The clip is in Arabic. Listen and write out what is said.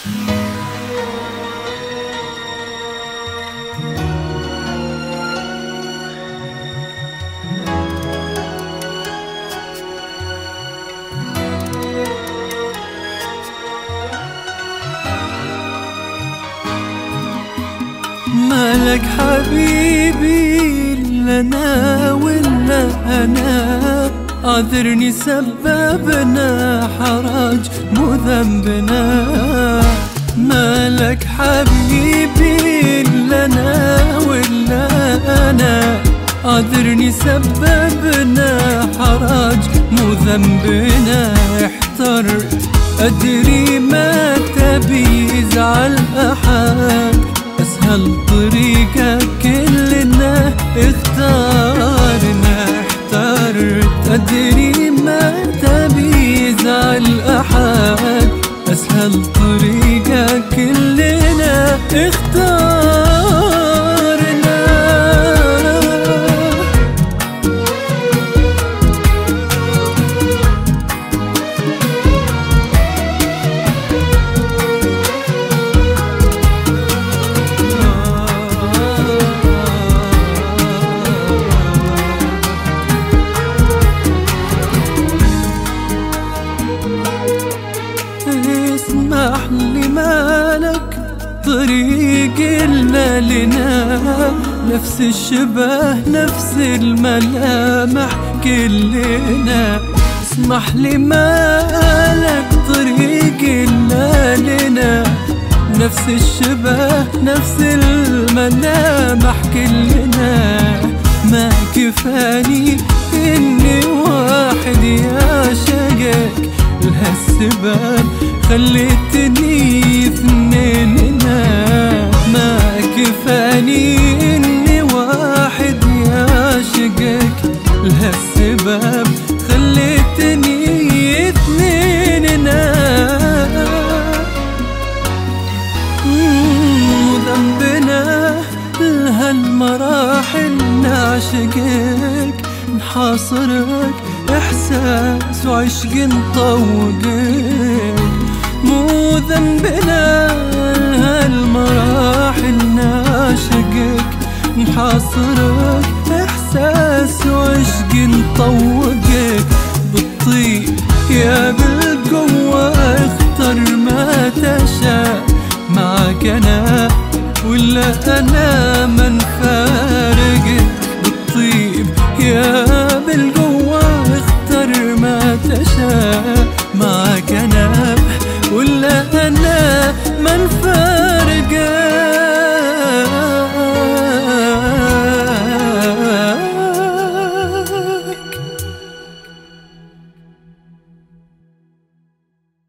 مالك حبيبي إلا أنا ولا أنا؟ عذرني سببنا حرج مو ذنبنا. مالك حبيبي إلا أنا ولا أنا. عذرني سببنا حرج مو ذنبنا. احترت أدري ما تبي يزعل أحد. أسهل طريقة كلنا اختارنا. احترت أدري أسهل طريقة كلنا اختارنا مالك طريق إلا لنا نفس الشبه نفس الملامح كلنا. اسمح لي مالك طريق إلا لنا نفس الشبه نفس الملامح كلنا. ما كفاني إني واحد نعشقك نحاصرك إحساس وعشق نطوقك مو ذنبنا هالمراحل نعشقك نحاصرك إحساس وعشق نطوقك ateşe